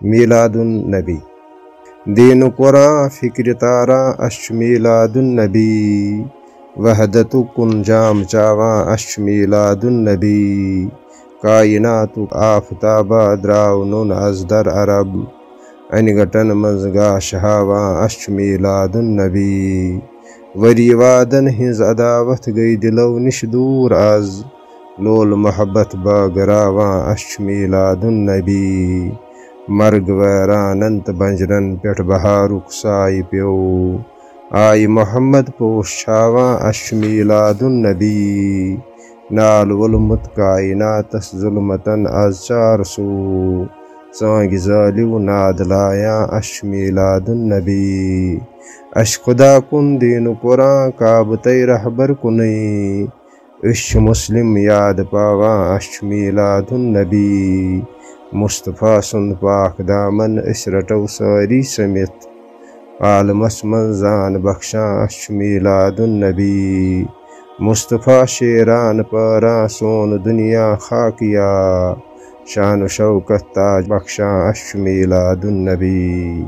میلاد النبی دین قرآن، فکر تارا اش میلاد النبی وحدت کن جام چاواں اش میلاد النبی کائنات آفتابہ دراو نون از در عرب۔ ان گٹن منز ہاواں اش میلاد النبی وری وادن ہنز عداوت گئی دلو نش دور از۔ لول محبت باگراواں اش میلاد النبی مرگ ویرانت بنجرن پٹھ بہارک سائی پیو۔ آئی محمد پوش چھاواں اش میلاد النبی۔ نال ولمت کائناتس ظلمتن از چار سو۔ ژانگہِ زٲلِو ناد لایا اش میلاد النبی۔ اش خدا کُن دیٖنہٕ قرآن کعبہٕ تے رہبر کُنٕے أسۍ چھِ یاد پاواں اش میلاد النبی۔ مصطفیٰ سند پاک دامن اس رٹو ساری سمت عالمس من زان بخشان میلاد النبی۔ مصطفیٰ شیران پاران سون دنیا خاکیا، شان و شوکت تاج بخشان میلاد النبی۔